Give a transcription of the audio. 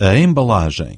a embalagem.